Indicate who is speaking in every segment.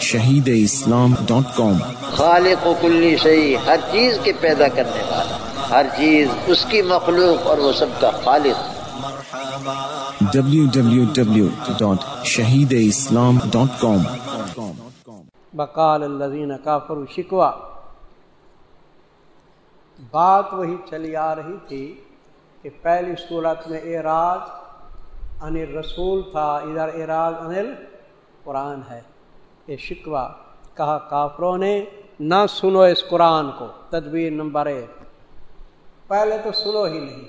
Speaker 1: شہید اسلام ڈاٹ کام
Speaker 2: خالق و کلی شہی ہر چیز کے پیدا کرنے والا ہر چیز اس کی مخلوق اور وہ سب کا خالق۔
Speaker 1: www.shahideislam.com
Speaker 3: بقال الذین کافر شکوا۔ بات وہی چلی آ رہی تھی کہ پہلی صورت میں اعراض انل رسول تھا، ادھر اعراض انل قرآن ہے۔ یہ شکوا کہا کافروں نے، نہ سنو اس قرآن کو۔ تدبیر نمبر ایک۔ پہلے تو سنو ہی نہیں،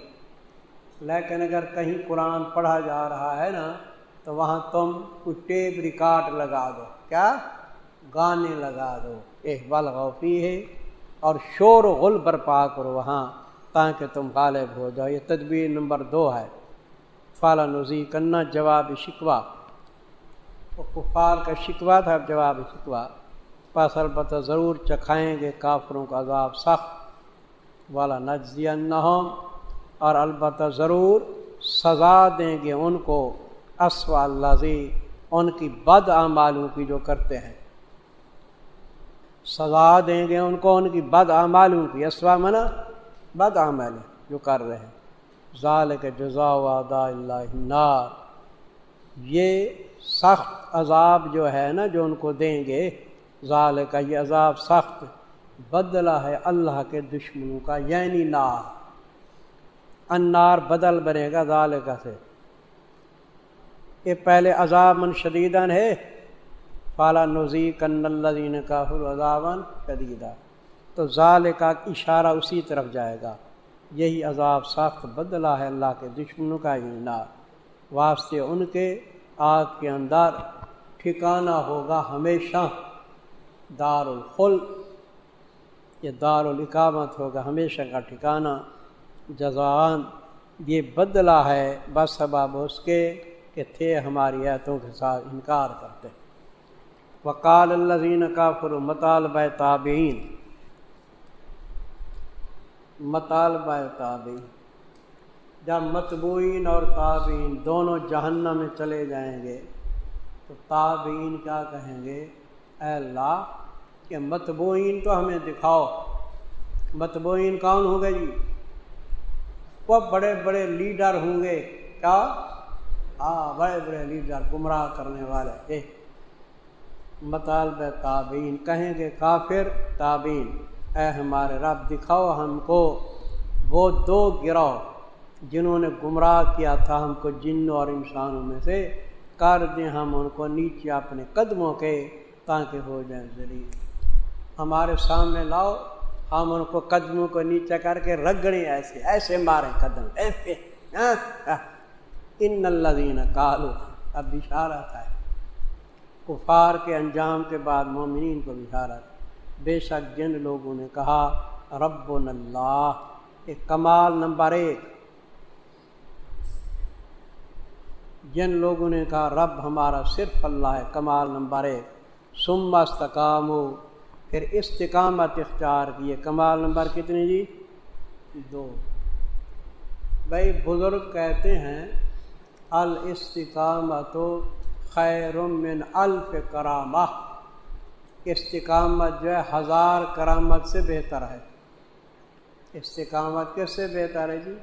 Speaker 3: لیکن اگر کہیں قرآن پڑھا جا رہا ہے نا، تو وہاں تم کچھ ٹیپ ریکارڈ لگا دو۔ کیا؟ گانے لگا دو۔ ایک بل غوفی ہے اور شور و غل برپا کرو وہاں، تاکہ تم غالب ہو جاؤ۔ یہ تدبیر نمبر دو ہے۔ فالا نزی کرنا جواب شکوا وہ کفار کا شکوا تھا جواب شکوا پاس البتہ ضرور چکھائیں گے کافروں کا عذاب سخت۔ والا نجزی اور البتہ ضرور سزا دیں گے ان کو۔ اسوا اللہ ان کی بد اعمالوں کی جو کرتے ہیں۔ سزا دیں گے ان کو، ان کی بد اعمالوں کی۔ اسوا منا بد عمل جو کر رہے ہیں۔ ظال کے جزا ودا اللہ یہ سخت عذاب جو ہے نا جو ان کو دیں گے ظال کا یہ عذاب سخت بدلہ ہے اللہ کے دشمنوں کا یعنی نار۔ انار بدل بنے گا ظال کا سے۔ یہ پہلے عذاب من شدیدن ہے۔ فالا نزی کن الدین کا عذابن شدیدہ تو ظال کا اشارہ اسی طرف جائے گا۔ یہی عذاب سخت بدلہ ہے اللہ کے دشمنوں کا یعنی نار۔ واسطے ان کے آگ کے اندر ٹھکانہ ہوگا ہمیشہ۔ دار الخل یہ دار الاقامت ہوگا ہمیشہ کا ٹھکانہ۔ جزان یہ بدلہ ہے بس سباب اس کے کہ تھے ہماری ایتوں کے ساتھ انکار کرتے۔ وکال اللہ کا فر مطالبہ تابعین مطالبہ تابعین۔ جب متبوئین اور تابعین دونوں جہنم میں چلے جائیں گے، تو تابعین کیا کہیں گے؟ اے اللہ، کہ متبوئین تو ہمیں دکھاؤ۔ متبوئین کون ہوں گے جی؟ وہ بڑے بڑے لیڈر ہوں گے۔ کیا؟ ہاں بڑے بڑے لیڈر، گمراہ کرنے والے۔ مطالبہ تابعین کہیں گے؟ کافر تابعین۔ اے ہمارے رب، دکھاؤ ہم کو وہ دو گروہ جنہوں نے گمراہ کیا تھا ہم کو جنوں اور انسانوں میں سے، کر دیں ہم ان کو نیچے اپنے قدموں کے تاکہ ہو جائیں ذریعے ہمارے سامنے لاؤ، ہم ان کو قدموں کو نیچے کر کے رگڑیں ایسے ایسے ماریں قدم۔ ایسے ان اللہ کالو اب بشارت ہے۔ کفار کے انجام کے بعد مومنین کو بشارت بے شک جن لوگوں نے کہا رب اللہ ایک کمال نمبر ایک۔ جن لوگوں نے کہا، رب ہمارا صرف اللہ ہے، کمال نمبر ایک۔ سم استقام پھر استقامت اختیار کیے۔ کمال نمبر کتنی جی؟ دو۔ بھائی، بزرگ کہتے ہیں الاستقامت خیر من الف کرامہ۔ استقامت جو ہے ہزار کرامت سے بہتر ہے۔ استقامت کس سے بہتر ہے جی؟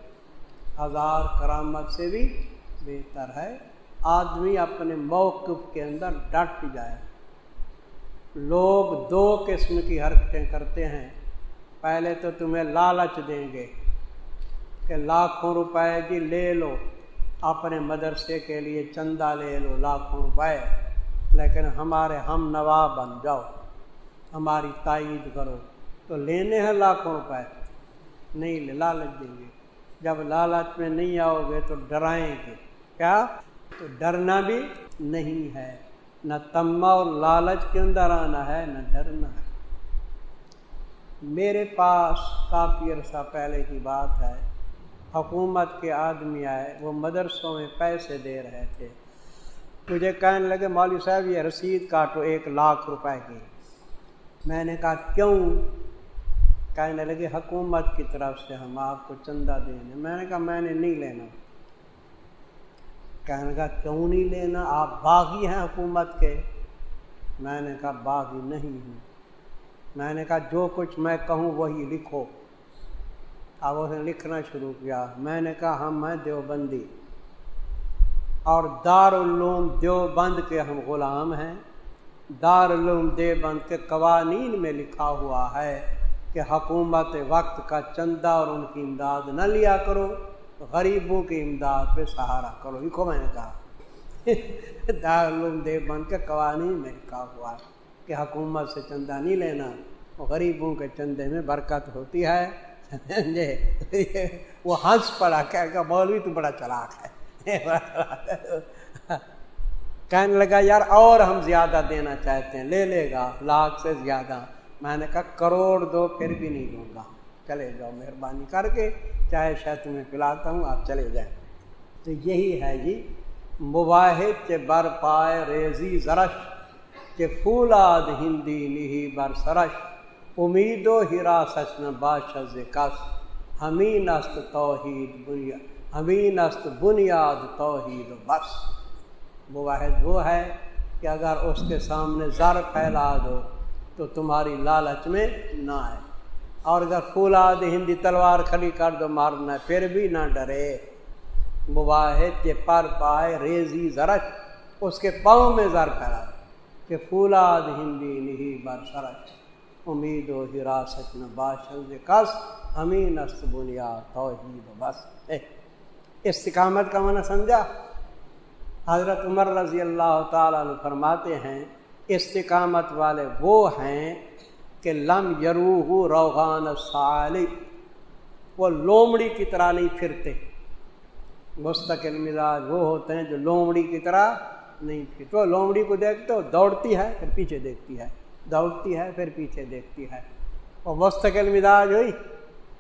Speaker 3: ہزار کرامت سے بھی بہتر ہے۔ آدمی اپنے موقف کے اندر ڈٹ جائے۔ لوگ دو قسم کی حرکتیں کرتے ہیں۔ پہلے تو تمہیں لالچ دیں گے کہ لاکھوں روپے جی لے لو، اپنے مدرسے کے لیے چندہ لے لو، لاکھوں روپے۔ لیکن ہمارے ہم نواب بن جاؤ، ہماری تائید کرو۔ تو لینے ہیں لاکھوں روپے۔ نہیں، لالچ دیں گے۔ جب لالچ میں نہیں آؤ گے تو ڈرائیں گے۔ کیا؟ تو ڈرنا بھی نہیں ہے۔ نہ تما اور لالچ کے اندر آنا ہے، نہ ڈرنا ہے۔ میرے پاس کافی عرصہ پہلے کی بات ہے۔ حکومت کے آدمی آئے، وہ مدرسوں میں پیسے دے رہے تھے۔ مجھے کہنے لگے، مولوی صاحب، یہ رسید کاٹو، ایک لاکھ روپے کی۔ میں نے کہا، کیوں؟ کہنے لگے، حکومت کی طرف سے ہم آپ کو چندہ دیں میں نے کہا، میں نے نہیں لینا۔ کہنے کا کیوں نہیں لینا؟ آپ باغی ہیں حکومت کے۔ میں نے کہا، باغی نہیں ہوں۔ میں نے کہا، جو کچھ میں کہوں، وہی لکھو۔ اب اس نے لکھنا شروع کیا۔ میں نے کہا، ہم ہیں دیوبندی۔ اور دارالعلوم دیوبند کے ہم غلام ہیں۔ دارالعلوم دیوبند کے قوانین میں لکھا ہوا ہے کہ حکومت وقت کا چندہ اور ان کی امداد نہ لیا کرو، غریبوں کی امداد پہ سہارا کرو۔ لکھو میں نے کہا۔ دارالعلوم دیوبند کے قوانین میں لکھا ہوا ہے کہ حکومت سے چندہ نہیں لینا، غریبوں کے چندے میں برکت ہوتی ہے۔ وہ ہنس پڑا کہ مولوی تو بڑا چلاک ہے۔ کہنے لگا، یار، اور ہم زیادہ دینا چاہتے ہیں. لے لے گا، لاکھ سے زیادہ. میں نے کہا، کروڑ دو، پھر بھی نہیں دوں گا. چلے جاؤ، مہربانی کر کے، چاہے شاید تمہیں پلاتا ہوں، آپ چلے جائیں. تو یہی ہے جی مباحد کے بر پائے ریزی زرش، کہ پھولاد ہندی نہیں بر سرش امید و ہرا سچن بادشاہ کس، ہمین است توحید بنیاد ہمین است بنیاد توحید بس۔ واحد وہ ہے کہ اگر اس کے سامنے زر پھیلا دو تو تمہاری لالچ میں نہ آئے۔ اور اگر فولاد ہندی تلوار کھڑی کر دو، مارنا پھر بھی نہ ڈرے۔ مواحد کے پر پائے ریزی زرچ اس کے پاؤں میں زر پھیلا دو کہ فولاد ہندی نہیں بر سرچ امید و حراست نہ باشد کس؟ امین است بنیاد توحید بس۔ استقامت کا منع سمجھا؟ حضرت عمر رضی اللہ تعالیٰ عنہ فرماتے ہیں، استقامت والے وہ ہیں کہ لم یروح روغان سال وہ لومڑی کی طرح نہیں پھرتے۔ مستقل مزاج وہ ہوتے ہیں جو لومڑی کی طرح نہیں پھرتے۔ وہ لومڑی کو دیکھتے ہو، دوڑتی ہے، پھر پیچھے دیکھتی ہے۔ دوڑتی ہے، پھر پیچھے دیکھتی ہے۔ وہ مستقل مزاج ہوئی؟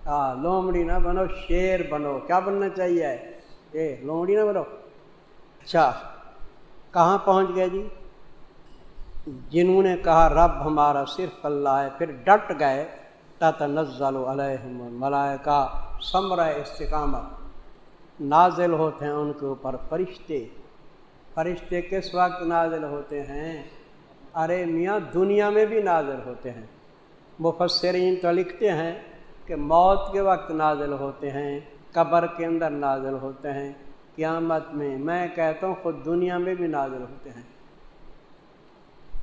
Speaker 3: ہاں لومڑی نہ بنو، شیر بنو، کیا بننا چاہیے؟ اے لومڑی نہ بنو اچھا کہاں پہنچ گئے جی؟ جنہوں نے کہا، رب ہمارا صرف اللہ ہے، پھر ڈٹ گئے۔ تت نزل علیہ ملائکہ ثمر استقامت نازل ہوتے ہیں ان کے اوپر فرشتے۔ فرشتے کس وقت نازل ہوتے ہیں؟ ارے میاں، دنیا میں بھی نازل ہوتے ہیں۔ مفسرین تو لکھتے ہیں کہ موت کے وقت نازل ہوتے ہیں۔ قبر کے اندر نازل ہوتے ہیں۔ قیامت میں میں کہتا ہوں خود دنیا میں بھی نازل ہوتے ہیں۔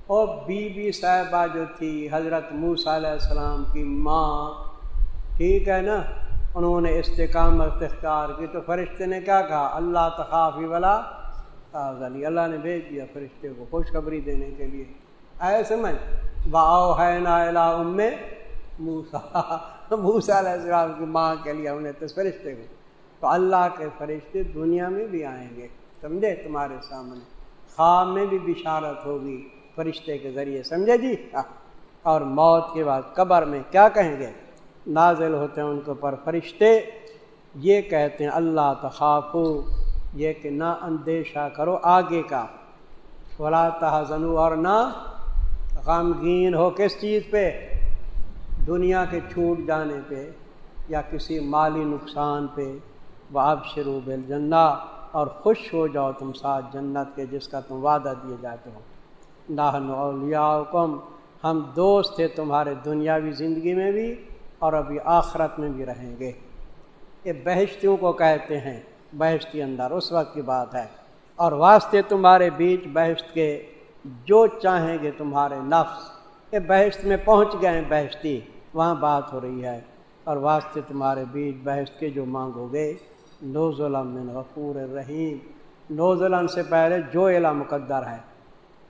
Speaker 3: اور بی بی صاحبہ جو تھی، حضرت موسیٰ علیہ السلام کی ماں، ٹھیک ہے نا؟ انہوں نے استقامت اختیار کی تو فرشتے نے کیا کہا؟ اللہ تخافی والا غلی اللہ نے بھیج دیا فرشتے کو خوشخبری دینے کے لیے۔ آئے سمجھ باؤ ہے نا ام موسا موسا علیہ السلام کی ماں کے لیے انہیں تو فرشتے کو تو اللہ کے فرشتے دنیا میں بھی آئیں گے، سمجھے؟ تمہارے سامنے۔ خواب میں بھی بشارت ہوگی فرشتے کے ذریعے، سمجھے جی؟ ہاں۔ اور موت کے بعد قبر میں کیا کہیں گے؟ نازل ہوتے ہیں ان کے اوپر فرشتے۔ یہ کہتے ہیں، اللہ تخافو، یہ کہ نہ اندیشہ کرو آگے کا۔ ولا تحزنو اور نہ غمگین ہو کس چیز پہ؟ دنیا کے چھوٹ جانے پہ یا کسی مالی نقصان پہ وہ اب شروع بل اور خوش ہو جاؤ تم ساتھ جنت کے جس کا تم وعدہ دیے جاتے ہو۔ ناہن اولیاءکم ہم دوست تھے تمہارے دنیاوی زندگی میں بھی اور ابھی آخرت میں بھی رہیں گے۔ یہ بہشتیوں کو کہتے ہیں بحث اندر اس وقت کی بات ہے۔ اور واسطے تمہارے بیچ بحث کے جو چاہیں گے تمہارے نفس، یہ بحث میں پہنچ گئے ہیں بحثتی وہاں بات ہو رہی ہے۔ اور واسطے تمہارے بیچ بحث کے جو مانگو گے نوز من غفور رحیم نوز سے پہلے جو علا مقدر ہے،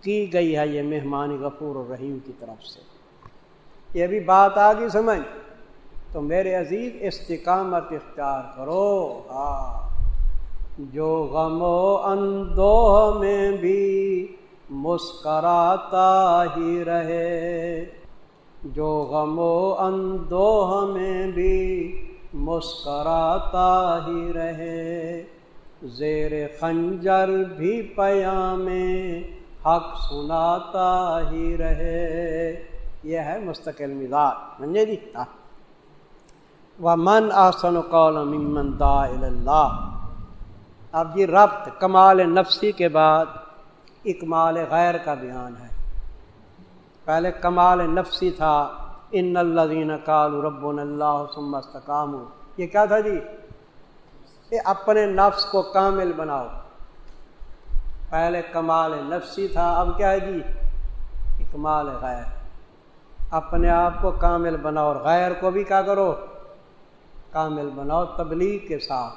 Speaker 3: کی گئی ہے یہ مہمان غفور الرحیم کی طرف سے؟ یہ بھی بات آ گئی سمجھ۔ تو میرے عزیز، استقامت اختیار کرو۔ ہاں۔ جو غم و اندوہ میں بھی مسکراتا ہی رہے۔ جو غم و اندوہ میں بھی مسکراتا ہی رہے۔ زیر خنجر بھی پیام حق سناتا ہی رہے۔ یہ ہے مستقل مزاج، سمجھے جی؟ ہاں۔ و من آسن قول ممن دا اللہ اب یہ ربط کمال نفسی کے بعد اکمال غیر کا بیان ہے۔ پہلے کمال نفسی تھا۔ ان الدین کال رب اللہ استقام یہ کیا تھا جی؟ یہ اپنے نفس کو کامل بناؤ۔ پہلے کمال نفسی تھا، اب کیا ہے جی؟ اکمال غیر۔ اپنے آپ کو کامل بناؤ اور غیر کو بھی کیا کرو؟ کامل بناؤ تبلیغ کے ساتھ۔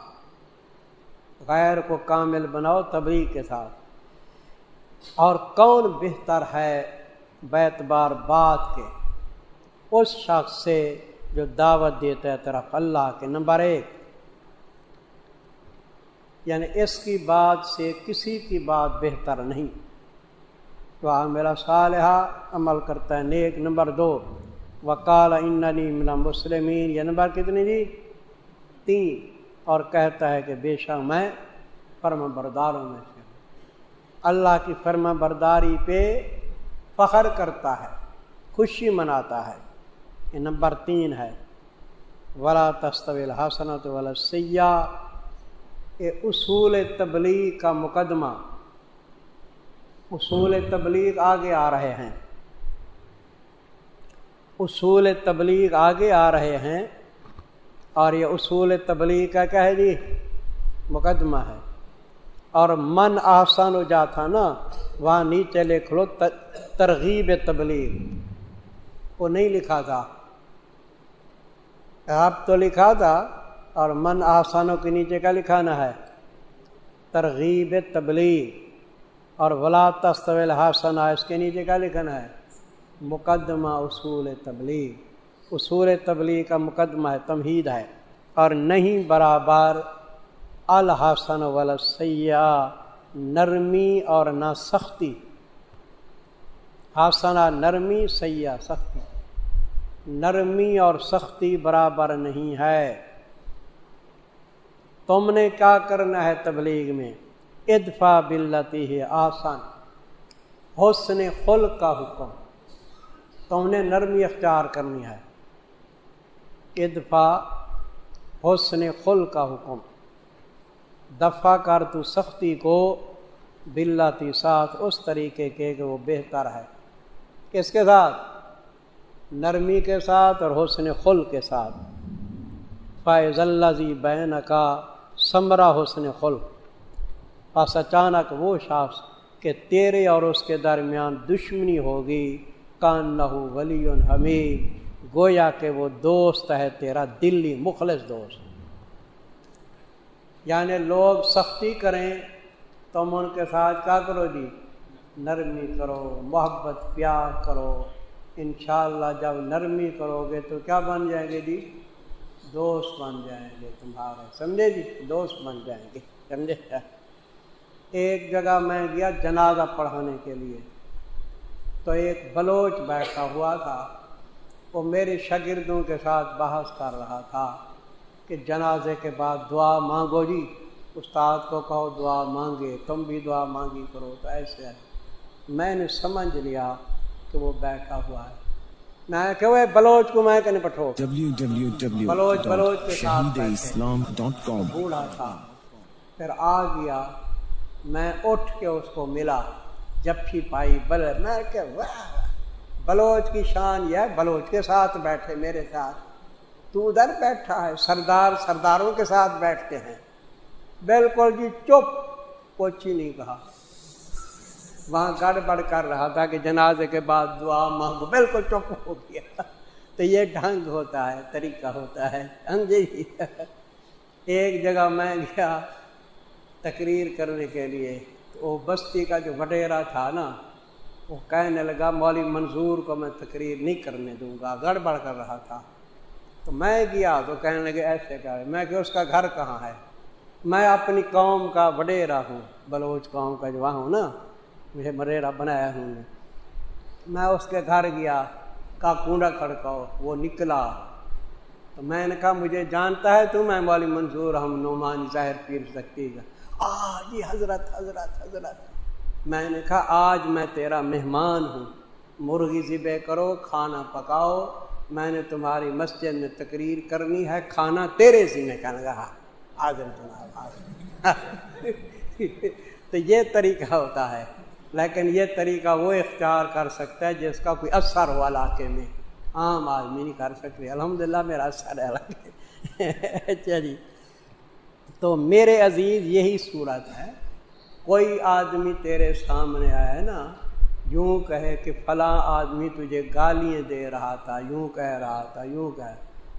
Speaker 3: غیر کو کامل بناؤ تبلیغ کے ساتھ۔ اور کون بہتر ہے؟ بیت بار بات کے اس شخص سے جو دعوت دیتا ہے طرف اللہ کے نمبر ایک۔ یعنی اس کی بات سے کسی کی بات بہتر نہیں۔ تو آ میرا صالحہ عمل کرتا ہے نیک نمبر دو۔ وکال اننی من مسلمین یہ نمبر کتنی جی؟ تین۔ اور کہتا ہے کہ بے شک میں فرم برداروں میں سے اللہ کی فرم برداری پہ فخر کرتا ہے، خوشی مناتا ہے۔ یہ نمبر تین ہے۔ ولا تستویل حسنت ولا سیاح یہ اصول تبلیغ کا مقدمہ۔ اصول تبلیغ آگے آ رہے ہیں۔ اصول تبلیغ آگے آ رہے ہیں اور یہ اصول تبلیغ کا کیا ہے جی؟ مقدمہ ہے۔ اور من آسان ہو جاتا نا، وہاں نیچے لکھ لو ترغیب تبلیغ۔ وہ نہیں لکھا تھا۔ آپ تو لکھا تھا، اور من آسانوں کے نیچے کا لکھانا ہے۔ ترغیب تبلیغ۔ اور ولا تستویل حسن اس کے نیچے کا لکھنا ہے۔ مقدمہ اصول تبلیغ۔ اصول تبلیغ کا مقدمہ ہے، تمہید ہے۔ اور نہیں برابر الحسن ولا سیاح نرمی اور نہ سختی حسنہ، نرمی سیاح سختی۔ نرمی اور سختی برابر نہیں ہے۔ تم نے کیا کرنا ہے تبلیغ میں؟ ادفا بلتی ہے آسان۔ حسن خل کا حکم۔ تم نے نرمی اختیار کرنی ہے۔ ادفا حسن خل کا حکم۔ دفاع کر تو سختی کو بلاتی ساتھ اس طریقے کے کہ وہ بہتر ہے۔ کس کے ساتھ؟ نرمی کے ساتھ اور حسن خل کے ساتھ۔ فائز اللہ جی بین کا ثمرا حسن خل پس اچانک وہ شخص کہ تیرے اور اس کے درمیان دشمنی ہوگی کان نہ ولی حمید۔ گویا کہ وہ دوست ہے، تیرا دلی مخلص دوست۔ یعنی لوگ سختی کریں تم ان کے ساتھ کیا کرو جی؟ نرمی کرو، محبت، پیار کرو۔ انشاءاللہ جب نرمی کرو گے تو کیا بن جائیں گے جی؟ دوست بن جائیں گے تمہارے، سمجھے جی؟ دوست بن جائیں گے، سمجھے؟ ایک جگہ میں گیا جنازہ پڑھانے کے لیے۔ تو ایک بلوچ بیٹھا ہوا تھا، وہ میرے شاگردوں کے ساتھ بحث کر رہا تھا۔ کہ جنازے کے بعد دعا مانگو جی استاد کو کہو دعا مانگے تم بھی دعا مانگی کرو تو ایسے ہے۔ میں نے سمجھ لیا کہ وہ بیٹھا ہوا ہے۔ میں کہ وہ بلوچ کو میں کہنے پٹھو۔ بلوچ بلوچ کے ساتھ اسلام ڈاٹ کام بوڑھا تھا۔ پھر آ گیا۔ میں اٹھ کے اس کو ملا۔ جپھی پائی بل میں کہ بلوچ کی شان یہ بلوچ کے ساتھ بیٹھے میرے ساتھ۔ تو ادھر بیٹھا ہے، سردار سرداروں کے ساتھ بیٹھتے ہیں۔ بالکل جی چپ، کچھ ہی نہیں کہا۔ وہاں گڑبڑ کر رہا تھا کہ جنازے کے بعد دعا مانگو۔ بالکل چپ ہو گیا۔ تو یہ ڈھنگ ہوتا ہے، طریقہ ہوتا ہے۔ جی ایک جگہ میں گیا تقریر کرنے کے لیے۔ تو وہ بستی کا جو وڈیرا تھا نا، وہ کہنے لگا، مولی منظور کو میں تقریر نہیں کرنے دوں گا۔ گڑبڑ کر رہا تھا۔ تو میں گیا تو کہنے لگے ایسے کیا میں کہ اس کا گھر کہاں ہے؟ میں اپنی قوم کا وڈیرا ہوں، بلوچ قوم کا جو وہاں ہوں نا، مجھے مریرا بنایا انہوں نے۔ میں اس کے گھر گیا، کا کنڈا کھڑکاؤ، وہ نکلا۔ تو میں نے کہا، مجھے جانتا ہے تو میں والی منظور، ہم نعمان ظاہر پیر سکتی گا آ جی حضرت حضرت حضرت۔ میں نے کہا، آج میں تیرا مہمان ہوں۔ مرغی ذبے کرو، کھانا پکاؤ میں نے تمہاری مسجد میں تقریر کرنی ہے، کھانا تیرے سی میں لگا حاضر جناب حاضر تو یہ طریقہ ہوتا ہے۔ لیکن یہ طریقہ وہ اختیار کر سکتا ہے جس کا کوئی اثر ہوا علاقے میں۔ عام آدمی نہیں کر سکتے۔ الحمد للہ میرا اثر ہے۔ اچھا جی تو میرے عزیز، یہی صورت ہے۔ کوئی آدمی تیرے سامنے آیا نا یوں کہے کہ فلاں آدمی تجھے گالیاں دے رہا تھا، یوں کہہ رہا تھا، یوں کہ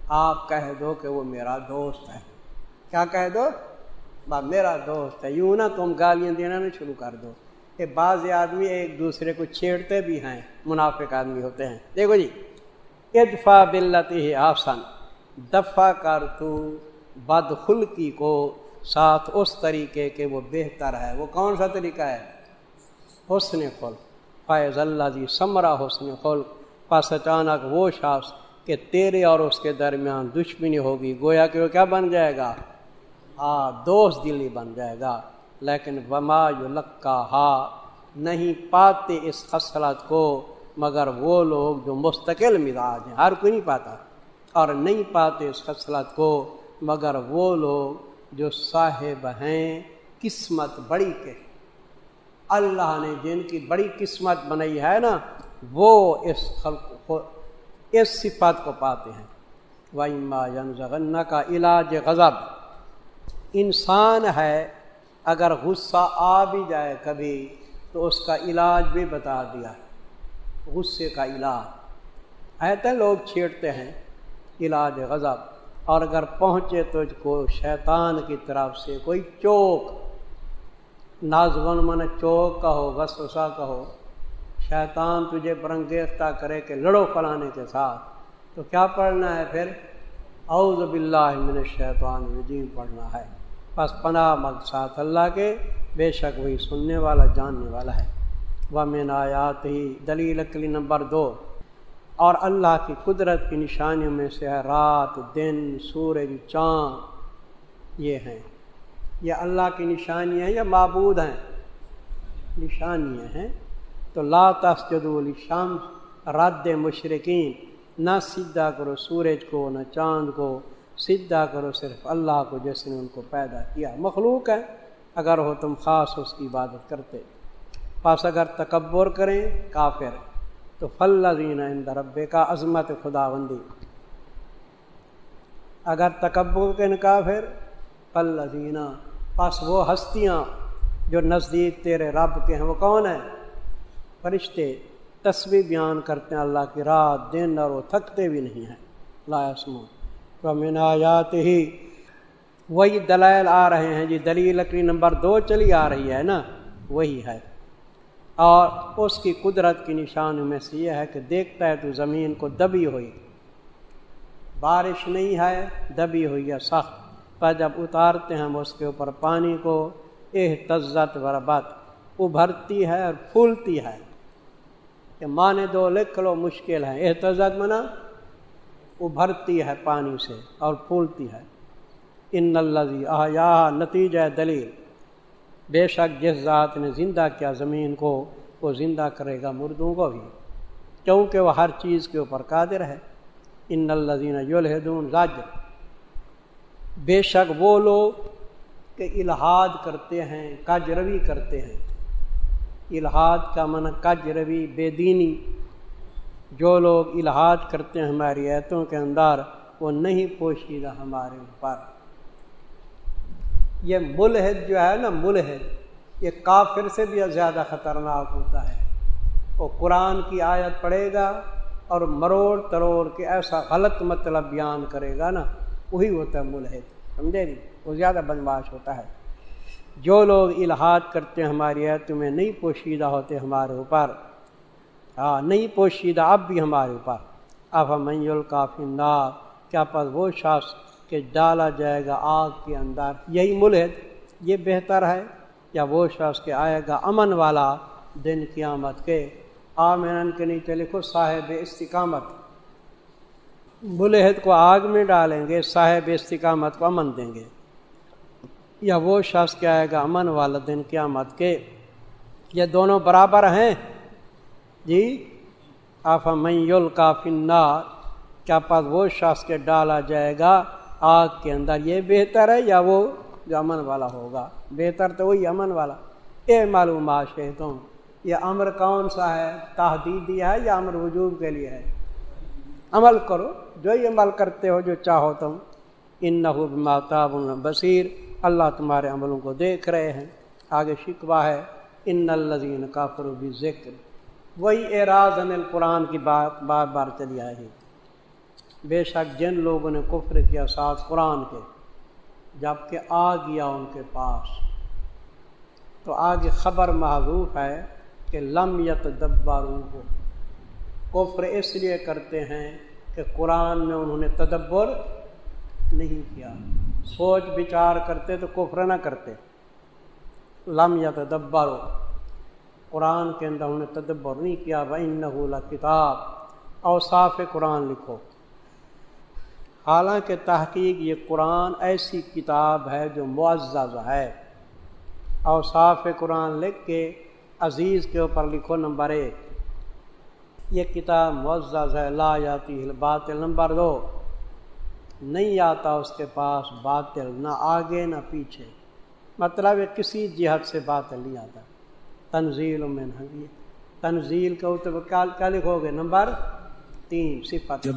Speaker 3: آپ کہہ دو کہ وہ میرا دوست ہے۔ کیا کہہ دو؟ با میرا دوست ہے، یوں نہ تم گالیاں دینا نہ شروع کر دو۔ کہ بعض آدمی ایک دوسرے کو چھیڑتے بھی ہیں، منافق آدمی ہوتے ہیں۔ دیکھو جی ادفا بلتی آسن دفع کر تو بد خلقی کو ساتھ اس طریقے کے وہ بہتر ہے۔ وہ کون سا طریقہ ہے؟ حسن خلق۔ فیض اللہ جی سمرا حسن خلق پس اچانک وہ شخص کہ تیرے اور اس کے درمیان دشمنی ہوگی، گویا کہ وہ کیا بن جائے گا؟ ہاں دوست دلی بن جائے گا۔ لیکن وما لکا ہا، نہیں پاتے اس خصلت کو، مگر وہ لوگ جو مستقل مزاج ہیں، ہر کوئی نہیں پاتا۔ اور نہیں پاتے اس خصلت کو، مگر وہ لوگ جو صاحب ہیں، قسمت بڑی کے اللہ نے جن کی بڑی قسمت بنائی ہے نا، وہ اس خلق کو، اس صفت کو پاتے ہیں۔ وائما ین کا علاج غضب۔ انسان ہے، اگر غصہ آ بھی جائے کبھی، تو اس کا علاج بھی بتا دیا غصے کا علاج۔ ایسے لوگ چھیڑتے ہیں علاج غضب۔ اور اگر پہنچے تو کو شیطان کی طرف سے کوئی چوک نازون من چوک کہو وسوسا کہو، شیطان تجھے برنگیختہ کرے کہ لڑو فلانے کے ساتھ۔ تو کیا پڑھنا ہے پھر؟ اعوذ باللہ من الشیطان الرجیم پڑھنا ہے۔ بس پناہ مگ ساتھ اللہ کے، بے شک وہی سننے والا، جاننے والا ہے۔ وہ مین آیات ہی دلیل اکلی نمبر دو۔ اور اللہ کی قدرت کی نشانیوں میں سے ہے رات، دن، سورج، چاند۔ یہ ہیں۔ یہ اللہ کی نشانیاں یا معبود ہیں؟ نشانیاں ہیں۔ تو لا تسجد شام رد مشرقین نہ سیدھا کرو سورج کو، نہ چاند کو سیدھا کرو صرف اللہ کو جس نے ان کو پیدا کیا۔ مخلوق ہے اگر ہو تم خاص اس کی عبادت کرتے۔ پاس اگر تکبر کریں، کافر۔ تو فل عند رب کا عظمت خدا بندی اگر تکبر کے کافر۔ فل عظینہ پس وہ ہستیاں جو نزدیک تیرے رب کے ہیں، وہ کون ہیں؟ فرشتے تصویر بیان کرتے ہیں اللہ کی رات، دن اور وہ تھکتے بھی نہیں ہیں۔ لاسم تو منایات ہی وہی دلائل آ رہے ہیں جی دلیل لکڑی نمبر دو چلی آ رہی ہے نا؟ وہی ہے۔ اور اس کی قدرت کی نشان میں سے یہ ہے کہ دیکھتا ہے تو زمین کو دبی ہوئی۔ بارش نہیں ہے، دبی ہوئی ہے سخت۔ پر جب اتارتے ہیں ہم اس کے اوپر پانی کو، احتزت بربت ابھرتی ہے اور پھولتی ہے۔ کہ مانے دو لکھ لو مشکل ہے۔ احتزت منا، ابھرتی ہے پانی سے اور پھولتی ہے۔ ان الزی آیا نتیجہ دلیل۔ بے شک جس ذات نے زندہ کیا زمین کو، وہ زندہ کرے گا مردوں کو بھی۔ کیونکہ وہ ہر چیز کے اوپر قادر ہے۔ ان الزین یلحدون زاجر۔ بے شک وہ لوگ کہ الحاد کرتے ہیں کج روی کرتے ہیں۔ الحاد کا من کج روی بے دینی۔ جو لوگ الحاد کرتے ہیں ہماری ایتوں کے اندر، وہ نہیں پوشیدہ ہمارے اوپر۔ یہ ملحد جو ہے نا، ملحد، یہ کافر سے بھی زیادہ خطرناک ہوتا ہے۔ وہ قرآن کی آیت پڑھے گا اور مروڑ تروڑ کے ایسا غلط مطلب بیان کرے گا نا۔ وہی ہوتا ہے ملحد، سمجھے نہیں وہ زیادہ بدماش ہوتا ہے۔ جو لوگ الحاد کرتے ہیں ہماری ہے تمہیں نہیں پوشیدہ ہوتے ہمارے اوپر۔ ہاں نہیں پوشیدہ اب بھی ہمارے اوپر۔ اب ہم الکافی نار کیا پس وہ شخص کہ ڈالا جائے گا آگ کے اندر۔ یہی ملحد، یہ بہتر ہے؟ یا وہ شخص کہ آئے گا امن والا دن قیامت کے۔ آمین کے نیچے لکھو، صاحب استقامت۔ ملحد کو آگ میں ڈالیں گے، صاحب استقامت کو امن دیں گے۔ یا وہ شخص کیا آئے گا امن والا دن قیامت کے۔ یہ دونوں برابر ہیں؟ جی آف میل کا فنار کیا پاس وہ شخص کے ڈالا جائے گا آگ کے اندر؟ یہ بہتر ہے یا وہ جو امن والا ہوگا؟ بہتر تو وہی امن والا۔ اے معلومات ہے تم یہ امر کون سا ہے؟ تحدیدی ہے یا امر وجوب کے لیے ہے؟ عمل کرو۔ جو ہی عمل کرتے ہو جو چاہو تم ان نحتاب بصیر، اللہ تمہارے عملوں کو دیکھ رہے ہیں۔ آگے شکوہ ہے، ان الزین کافر بھی ذکر وہی اعراض ان القرآن کی بات بار بار چلی آئی بے شک جن لوگوں نے کفر کیا ساتھ قرآن کے جبکہ آ گیا ان کے پاس۔ تو آگے خبر معروف ہے کہ لم یت دباروں کو کفر اس لیے کرتے ہیں کہ قرآن میں انہوں نے تدبر نہیں کیا۔ سوچ بچار کرتے تو کفر نہ کرتے۔ لم یا تدبر قرآن کے اندر انہوں نے تدبر نہیں کیا۔ بھائی کتاب اور صاف قرآن لکھو۔ حالانکہ تحقیق یہ قرآن ایسی کتاب ہے جو معزز ہے۔ اور صاف قرآن لکھ کے عزیز کے اوپر لکھو نمبر ایک۔ یہ کتاب معزز ہے لا جاتی ہے باطل۔ نمبر دو نہیں آتا اس کے پاس باطل نہ آگے نہ پیچھے۔ مطلب کسی جہت سے باطل نہیں آتا۔ تنزیل میں نہ تنزیل کے اتر کیا لکھو گے؟ نمبر تین صفت۔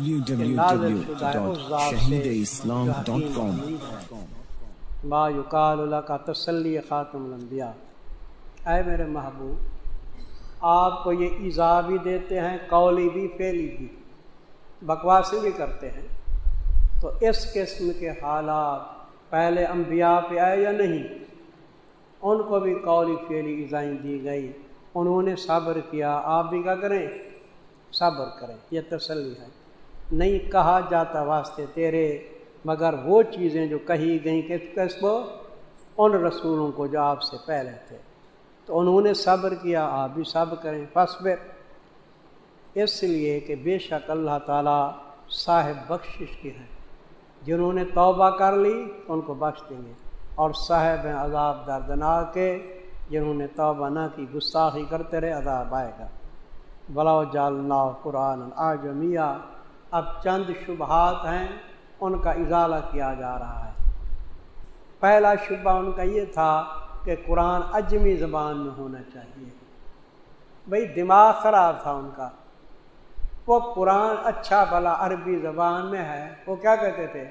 Speaker 3: با یقال اللہ کا تسلی خاتم الانبیاء۔ اے میرے محبوب آپ کو یہ ایزا بھی دیتے ہیں، قولی بھی پھیلی بھی بکواسی بھی کرتے ہیں۔ تو اس قسم کے حالات پہلے انبیاء پہ آئے یا نہیں؟ ان کو بھی قولی پھیلی ایزائیں دی گئی انہوں نے صبر کیا۔ آپ بھی کیا کریں؟ صبر کریں۔ یہ تسلی ہے۔ نہیں کہا جاتا واسطے تیرے، مگر وہ چیزیں جو کہی گئیں کس کس کو، ان رسولوں کو جو آپ سے پہلے تھے۔ تو انہوں نے صبر کیا، آپ بھی صبر کریں فصبر اس لیے کہ بے شک اللہ تعالیٰ صاحب بخشش کے ہیں جنہوں نے توبہ کر لی، ان کو بخش دیں گے۔ اور صاحب ہیں عذاب دردناک کے، جنہوں نے توبہ نہ کی، گستاخی کرتے رہے، عذاب آئے گا۔ بلاؤ جالنا قرآن آج میاں اب چند شبہات ہیں، ان کا اضالہ کیا جا رہا ہے۔ پہلا شبہ ان کا یہ تھا کہ قرآن اجمی زبان میں ہونا چاہیے۔ بھائی دماغ خراب تھا ان کا۔ وہ قرآن اچھا بھلا عربی زبان میں ہے، وہ کیا کہتے تھے؟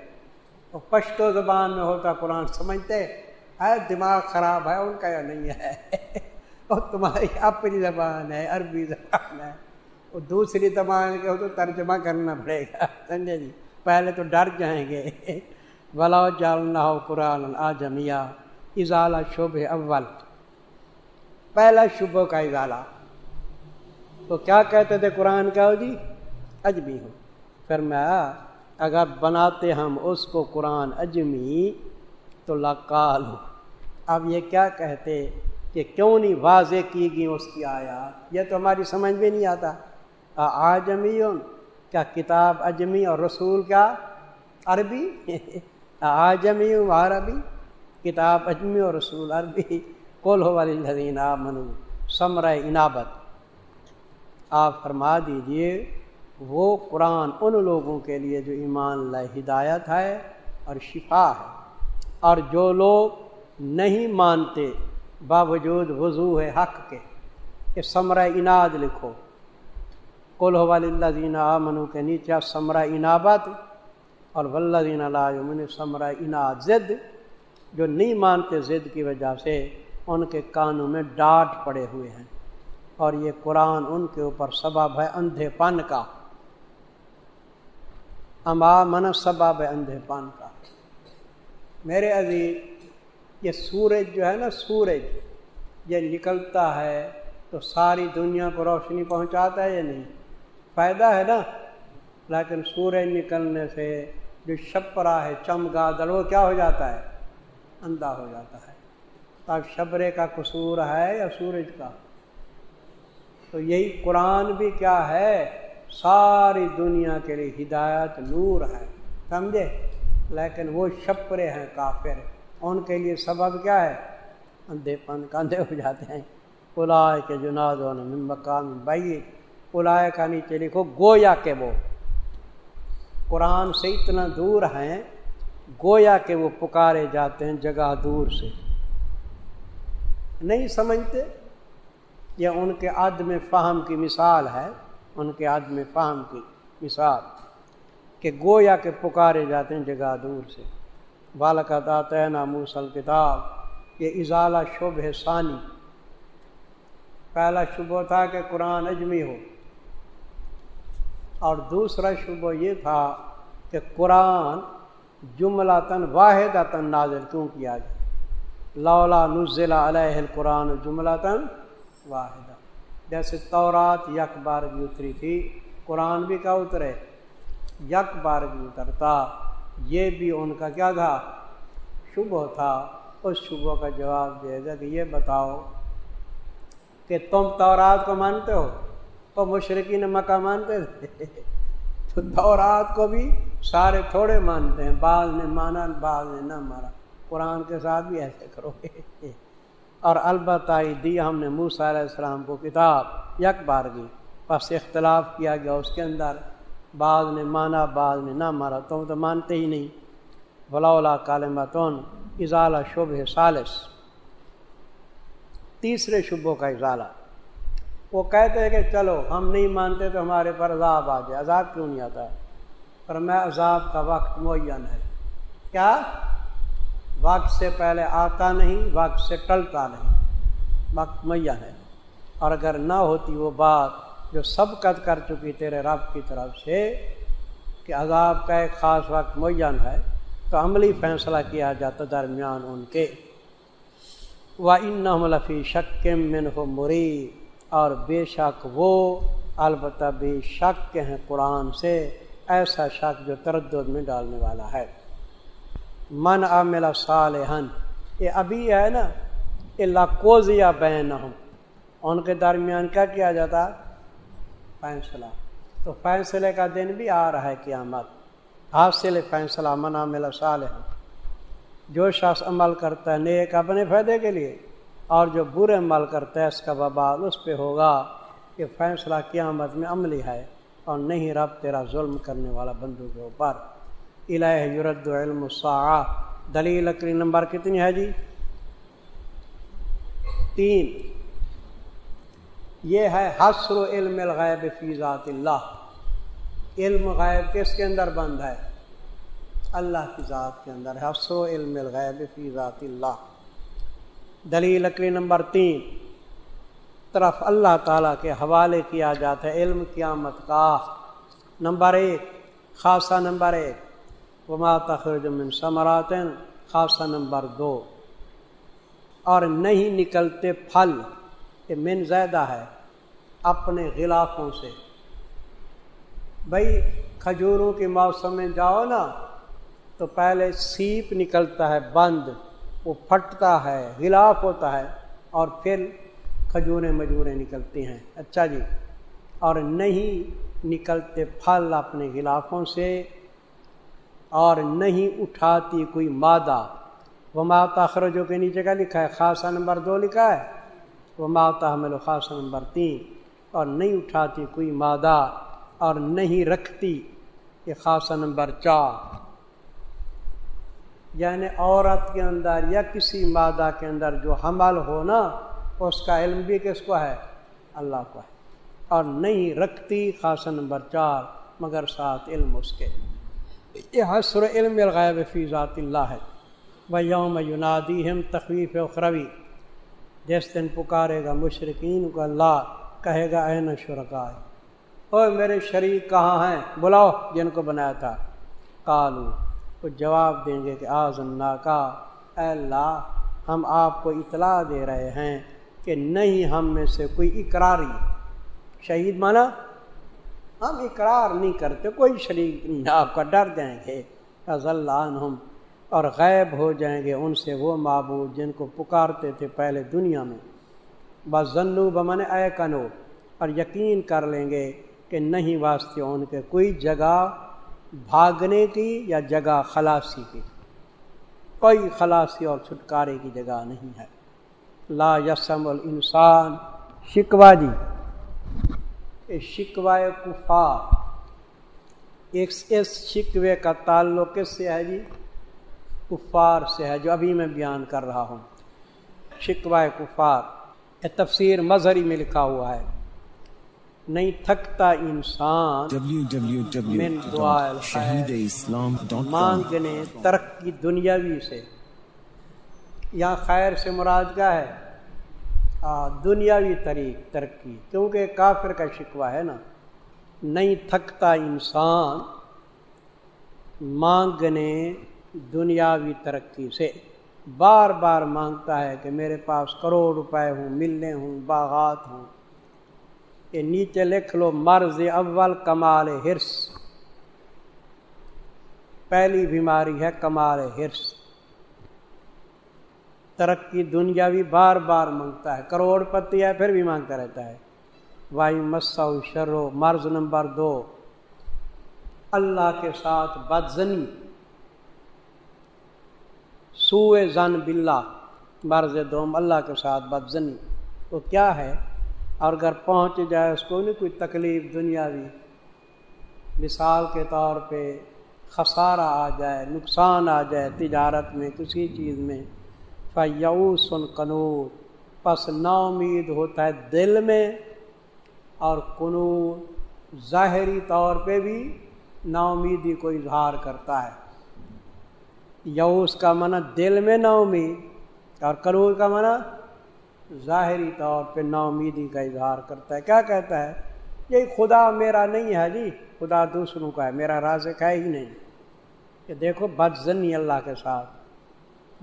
Speaker 3: وہ پشتو زبان میں ہوتا قرآن سمجھتے؟ ہے دماغ خراب ہے ان کا یا نہیں ہے؟ وہ تمہاری اپنی زبان ہے، عربی زبان ہے۔ وہ دوسری زبان کے ہو تو ترجمہ کرنا پڑے گا، سمجھے جی؟ پہلے تو ڈر جائیں گے۔ بلا جالنا ہو قرآن آجمیا۔ ازالہ شب اول۔ پہلا شبہ کا ازالہ۔ تو کیا کہتے تھے قرآن کا جی؟ اجمی ہو۔ پھر میں اگر بناتے ہم اس کو قرآن اجمی تو لکال ہو۔ اب یہ کیا کہتے کہ کیوں نہیں واضح کی گئی اس کی آیا یہ تو ہماری سمجھ میں نہیں آتا۔ آجمی کیا کتاب اجمی اور رسول کیا؟ عربی؟ آجمی عربی؟ کتاب اجمی و رسول عربی کول ہو والی منو ثمر انابت۔ آپ فرما دیجیے، وہ قرآن ان لوگوں کے لیے جو ایمان اللہ ہدایت ہے اور شفا ہے۔ اور جو لوگ نہیں مانتے، باوجود وضو ہے حق کے۔ کہ ثمر اناد لکھو۔ کل ہو اللہ منو کے نیچے ثمر انابت۔ اور ولدین اللہ ثمر اناد۔ زد۔ جو نہیں مانتے ضد کی وجہ سے ان کے کانوں میں ڈانٹ پڑے ہوئے ہیں۔ اور یہ قرآن ان کے اوپر سبب ہے اندھے پن کا۔ اما من سبب ہے اندھے پن کا۔ میرے عزیز، یہ سورج جو ہے نا، سورج یہ نکلتا ہے تو ساری دنیا کو روشنی پہنچاتا ہے یا نہیں؟ فائدہ ہے نا۔ لیکن سورج نکلنے سے جو شپرا ہے چمگا دل وہ کیا ہو جاتا ہے؟ اندھا ہو جاتا ہے۔ اب شبرے کا قصور ہے یا سورج کا۔ تو یہی قرآن بھی کیا ہے؟ ساری دنیا کے لیے ہدایت نور ہے۔ سمجھے؟ لیکن وہ شپرے ہیں کافر۔ ان کے لیے سبب کیا ہے؟ اندھے پن کندھے ہو جاتے ہیں۔ پلائے کے جناز مقام بھائی پلائے کا نیچے لکھو، گویا کے وہ۔ قرآن سے اتنا دور ہیں گویا کہ وہ پکارے جاتے ہیں جگہ دور سے۔ نہیں سمجھتے؟ یہ ان کے عدم فہم کی مثال ہے، ان کے عدم فہم کی مثال کہ گویا کے پکارے جاتے ہیں جگہ دور سے۔ بالکت آتے نا موسل کتاب یہ اضالہ شب ہے ثانی۔ پہلا شبہ تھا کہ قرآن اجمی ہو۔ اور دوسرا شبہ یہ تھا کہ قرآن جملہ تن واحد تن نازل کیوں کیا جائے؟ لولا نزل علیہ القرآن جملہ تن واحدہ۔ جیسے تورات یک بار بھی اتری تھی، قرآن بھی کا اترے؟ یک بار بھی اترتا۔ یہ بھی ان کا کیا تھا؟ شبہ تھا۔ اس شبہ کا جواب دے گا کہ یہ بتاؤ کہ تم تورات کو مانتے ہو؟ تو مشرقین مکہ مانتے تھے۔ تو تورات کو بھی سارے تھوڑے مانتے ہیں، بعض نے مانا، بعض نے نہ مارا قرآن کے ساتھ بھی ایسے کرو۔ گے اور البتہ دی ہم نے موسیٰ علیہ السلام کو کتاب یک بار دی بس اختلاف کیا گیا اس کے اندر۔ بعض نے مانا، بعض نے نہ مارا تم تو مانتے ہی نہیں۔ بلا کالمتون اضالہ شبہ سالس تیسرے شبوں کا اضالہ وہ کہتے ہیں کہ چلو، ہم نہیں مانتے تو ہمارے پر عذاب آ جائے عذاب کیوں نہیں آتا؟ ہے پر میں عذاب کا وقت معین ہے۔ کیا؟ وقت سے پہلے آتا نہیں، وقت سے ٹلتا نہیں۔ وقت معین ہے۔ اور اگر نہ ہوتی وہ بات جو سبقت کر چکی تیرے رب کی طرف سے کہ عذاب کا ایک خاص وقت معین ہے، تو عملی فیصلہ کیا جاتا درمیان ان کے۔ و ان لفی شک من ہو مری اور بے شک وہ البتہ بے شک کے ہیں قرآن سے، ایسا شک جو تردد میں ڈالنے والا ہے۔ من عمل صالحن یہ ابھی ہے نا اللہ کوزیا بین ہوں ان کے درمیان کیا کیا جاتا؟ فیصلہ۔ تو فیصلے کا دن بھی آ رہا ہے قیامت۔ حاصل فیصلہ من عمل صالحن جو شخص عمل کرتا ہے، نیک اپنے فائدے کے لیے۔ اور جو برے عمل کرتا ہے، اس کا وبال اس پہ ہوگا کہ فیصلہ قیامت میں عملی ہے اور نہیں رب تیرا ظلم کرنے والا بندو کے اوپر۔ الہ یورد علم دلیل لکڑی نمبر کتنی ہے جی؟ تین۔ یہ ہے حسر و علم الغیب فی ذات اللہ۔ علم غیب کس کے اندر بند ہے؟ اللہ کی ذات کے اندر ہے۔ و علم الغیب فی ذات اللہ۔ دلیل لکڑی نمبر تین۔ طرف اللہ تعالیٰ کے حوالے کیا جاتا ہے علم قیامت کا۔ نمبر ایک، خاصہ نمبر ایک۔ وما تخرج من ثمراتن خاصہ نمبر دو۔ اور نہیں نکلتے پھل یہ من زیادہ ہے اپنے غلافوں سے۔ بھائی کھجوروں کے موسم میں جاؤ نا، تو پہلے سیپ نکلتا ہے بند۔ وہ پھٹتا ہے، غلاف ہوتا ہے اور پھر کھجوریں مجوریں نکلتی ہیں۔ اچھا جی اور نہیں نکلتے پھل اپنے غلافوں سے اور نہیں اٹھاتی کوئی مادہ۔ وہ ماتا خرجوں کے نیچے کا لکھا ہے، خاصہ نمبر دو لکھا ہے۔ وہ ماتا حمل خاصہ نمبر تین۔ اور نہیں اٹھاتی کوئی مادہ اور نہیں رکھتی، یہ خاصہ نمبر چار۔ یعنی عورت کے اندر یا کسی مادہ کے اندر جو حمل ہو نا اس کا علم بھی کس کو ہے؟ اللہ کو ہے۔ اور نہیں رکھتی خاص نمبر چار، مگر ساتھ علم اس کے۔ یہ حسر علم الغیب فی ذات اللہ ہے۔ وہ یوم یونادی ہم تخویف اخروی۔ جس دن پکارے گا مشرقین کو اللہ، کہے گا، اے شرکائے او میرے شریک کہاں ہیں؟ بلاؤ، جن کو بنایا تھا۔ کالو وہ جواب دیں گے کہ آز کا اے اللہ، ہم آپ کو اطلاع دے رہے ہیں کہ نہیں ہم میں سے کوئی اقراری۔ شہید مانا، ہم اقرار نہیں کرتے، کوئی شریک نہیں، آپ کا ڈر جائیں گے۔ اللہ ہم اور غائب ہو جائیں گے ان سے وہ معبود جن کو پکارتے تھے پہلے دنیا میں۔ بس ضنو بمن اے کنو اور یقین کر لیں گے کہ نہیں واسطے ان کے کوئی جگہ بھاگنے کی یا جگہ خلاصی کی؟ کوئی خلاصی اور چھٹکارے کی جگہ نہیں ہے۔ لا یسم الانسان شکوا جی۔ شکوائے کفار اس شکوے کا تعلق کس سے ہے جی؟ کفار سے ہے، جو ابھی میں بیان کر رہا ہوں۔ شکوہ کفار، یہ تفسیر مظہری میں لکھا ہوا ہے۔ نہیں تھکتا انسان من دعا مانگنے ترقی دنیاوی سے۔ یہاں خیر سے مراد کیا ہے؟ دنیاوی طریق ترقی۔ کیونکہ کافر کا شکوہ ہے نا۔ نہیں تھکتا انسان مانگنے دنیاوی ترقی سے۔ بار بار مانگتا ہے کہ میرے پاس کروڑ روپے ہوں، ملنے ہوں، باغات ہوں۔ یہ نیچے لکھ لو مرض اول کمال ہرس پہلی بیماری ہے کمال ہرس ترقی دنیاوی بار بار مانگتا ہے کروڑ پتی ہے پھر بھی مانگتا رہتا ہے وائی مسا شرو مرض نمبر دو اللہ کے ساتھ بدزنی سوئے زن بلا مرض دوم اللہ کے ساتھ بدزنی وہ کیا ہے اور اگر پہنچ جائے اس کو نہیں کوئی تکلیف دنیاوی، مثال کے طور پہ خسارہ آ جائے، نقصان آ جائے تجارت میں، کسی چیز میں فیوسن قنور پس نا امید ہوتا ہے دل میں اور قنور ظاہری طور پہ بھی نا امیدی کو اظہار کرتا ہے۔ یوس کا منع دل میں نا امید اور قنور کا منع ظاہری طور پہ نا امیدی کا اظہار کرتا ہے۔ کیا کہتا ہے؟ یہ خدا میرا نہیں ہے جی خدا دوسروں کا ہے، میرا رازق ہے ہی نہیں۔ کہ دیکھو بدزنی اللہ کے ساتھ۔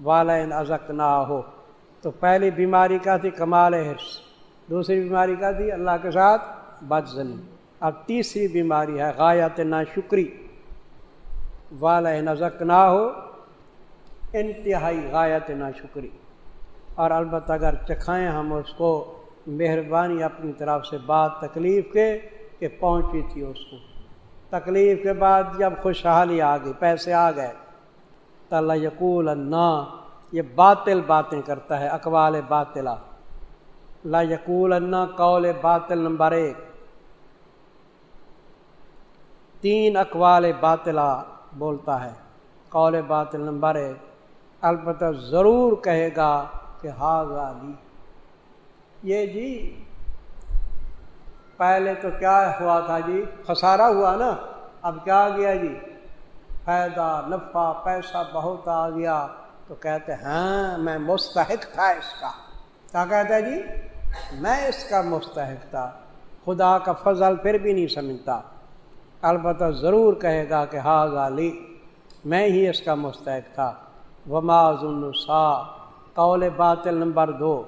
Speaker 3: والین ازک نہ ہو تو پہلی بیماری کا تھی؟ کمال حرص۔ دوسری بیماری کا تھی؟ اللہ کے ساتھ بدزنی اب تیسری بیماری ہے غایت نا شکری والین ازک نہ ہو انتہائی غایت نا شکری اور البتہ اگر چکھائیں ہم اس کو، مہربانی اپنی طرف سے بات تکلیف کے، کہ پہنچی تھی اس کو۔ تکلیف کے بعد جب خوشحالی آ گئی، پیسے آ گئے، تو یقول یہ باطل باتیں کرتا ہے، اقوال باطلا لا یقول اللہ قول باطل نمبر ایک۔ تین اقوال باطلا بولتا ہے، قول باطل نمبر ایک۔ البتہ ضرور کہے گا کہ لی یہ جی پہلے تو کیا ہوا تھا جی؟ خسارہ ہوا نا۔ اب کیا آ گیا جی؟ فائدہ، نفع، پیسہ بہت آ گیا۔ تو کہتے ہاں میں مستحق تھا اس کا۔ کیا کہتا ہے جی؟ میں اس کا مستحق تھا۔ خدا کا فضل پھر بھی نہیں سمجھتا۔ البتہ ضرور کہے گا کہ ہاں غالی میں ہی اس کا مستحق تھا۔ وماض النسا قول باطل نمبر دو۔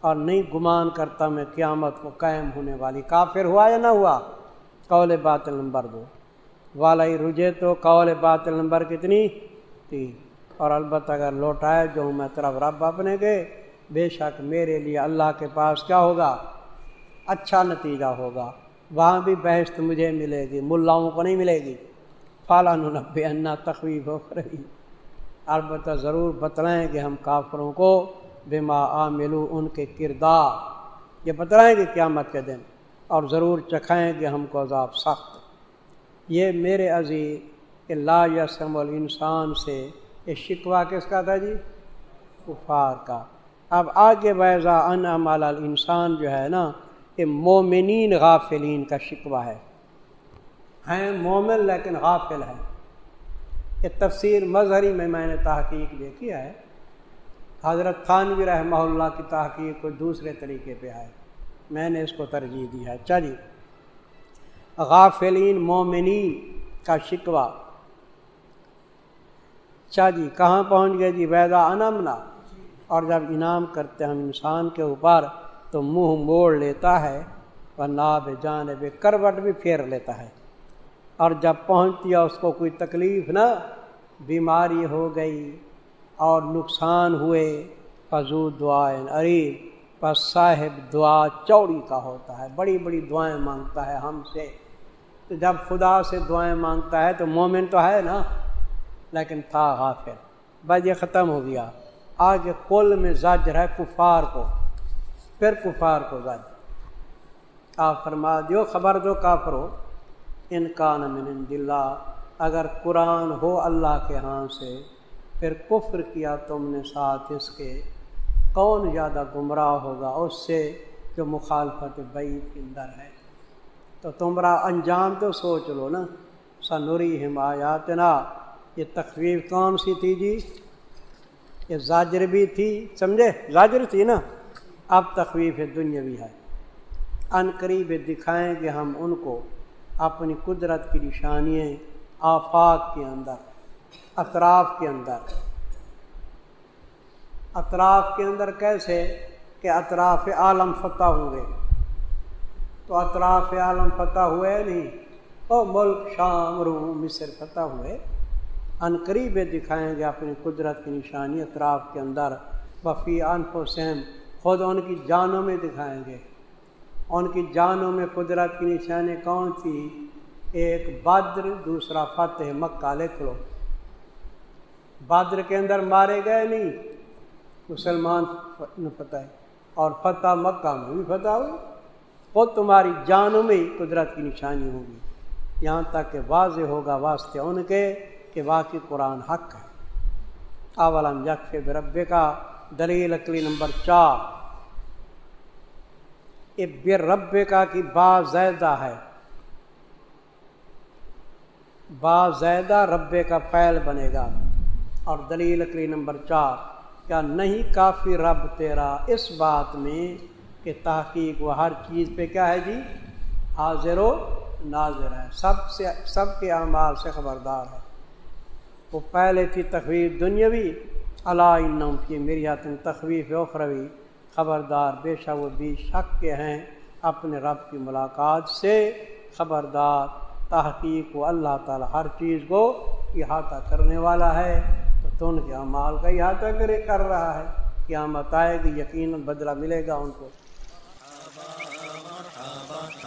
Speaker 3: اور نہیں گمان کرتا میں قیامت کو قائم ہونے والی کافر ہوا یا نہ ہوا۔ قول باطل نمبر دو۔ والا ہی رجے تو قول باطل نمبر کتنی؟ تھی اور البتہ اگر لوٹائے جو میں طرف رب اپنے کے، بے شک میرے لیے اللہ کے پاس کیا ہوگا؟ اچھا نتیجہ ہوگا۔ وہاں بھی بحث مجھے ملے گی، ملاؤں کو نہیں ملے گی۔ فالان نبے انا تخویف ہو رہی البتہ ضرور بتلائیں گے ہم کافروں کو بے آ ملو ان کے کردار۔ یہ بتلائیں گے قیامت کے دن اور ضرور چکھائیں گے ہم کو عذاب سخت۔ یہ میرے عزیز لا یسم الانسان سے یہ شکوہ کس کا تھا جی؟ کفار کا۔ اب آگے بیضا ان مال انسان جو ہے نا، یہ مومنین غافلین کا شکوہ ہے۔ ہیں مومن لیکن غافل ہے یہ تفسیر مظہری میں میں نے تحقیق دیکھی ہے۔ حضرت خانوی رحمہ اللہ کی تحقیق کو دوسرے طریقے پہ آئے میں نے اس کو ترجیح دی ہے۔ چلیے جی۔ غافلین مومنین کا شکوہ۔ چا جی کہاں پہنچ گئے جی؟ ویدا انمنا اور جب انعام کرتے ہم انسان کے اوپر تو منہ موڑ لیتا ہے۔ اور ناب جانب کروٹ بھی پھیر لیتا ہے۔ اور جب پہنچتی ہے اس کو کوئی تکلیف نہ، بیماری ہو گئی اور نقصان ہوئے۔ فضو دعائیں اری پس صاحب دعا چوڑی کا ہوتا ہے، بڑی بڑی دعائیں مانگتا ہے ہم سے۔ تو جب خدا سے دعائیں مانگتا ہے تو مومن تو ہے نا، لیکن تھا غافل۔ بس یہ ختم ہو گیا۔ آگے کل میں زجر ہے کفار کو۔ پھر کفار کو زج آپ فرما دیو، خبر دو کافر ہو۔ ان کا نمن دلہ اگر قرآن ہو اللہ کے ہاں سے، پھر کفر کیا تم نے ساتھ اس کے؟ کون زیادہ گمراہ ہوگا اس سے جو مخالفت بعید کے اندر ہے؟ تو تمہارا انجام تو سوچ لو نا سنوری حمایات نا یہ تخویف کون سی تھی جی؟ یہ زاجر بھی تھی، سمجھے؟ زاجر تھی نا؟ اب تخویف دنیا بھی ہے۔ ان قریب دکھائیں گے ہم ان کو۔ اپنی قدرت کی نشانیاں آفاق کے اندر، اطراف کے اندر۔ اطراف کے اندر کیسے؟ کہ اطراف عالم فتح ہوں گے۔ تو اطراف عالم فتح ہوئے نہیں او ملک شام روم مصر فتح ہوئے۔ ان قریب دکھائیں گے اپنی قدرت کی نشانی اطراف کے اندر۔ وفی انف و سیم خود ان کی جانوں میں دکھائیں گے۔ ان کی جانوں میں قدرت کی نشانی کون تھی؟ ایک بدر، دوسرا فتح، مکہ لکھ لو بدر کے اندر مارے گئے نہیں، مسلمان فتح اور فتح مکہ میں بھی فتح ہوئی۔ خود تمہاری جانوں میں ہی قدرت کی نشانی ہوگی۔ یہاں تک کہ واضح ہوگا واسطے ان کے کہ واقعی قرآن حق ہے۔ اولم یکف بربے کا دلیل اکلی نمبر چار۔ بے رب کا کی با زیدہ ہے۔ با زیدہ رب کا فعل بنے گا۔ اور دلیل اکلی نمبر چار، کیا نہیں کافی رب تیرا اس بات میں کہ تحقیق وہ ہر چیز پہ کیا ہے جی؟ حاضر و ناظر ہے۔ سب سے، سب کے اعمال سے خبردار ہے۔ وہ پہلے تھی تخویف دنیاوی اللہ کی میری حتم تخویف اخروی۔ خبردار بے شک وہ بھی شک کے ہیں اپنے رب کی ملاقات سے خبردار، تحقیق و اللہ تعالی ہر چیز کو احاطہ کرنے والا ہے۔ تو تن کے اعمال کا احاطہ کرے کر رہا ہے۔ قیامت آئے گی، یقیناً بدلہ ملے گا ان کو۔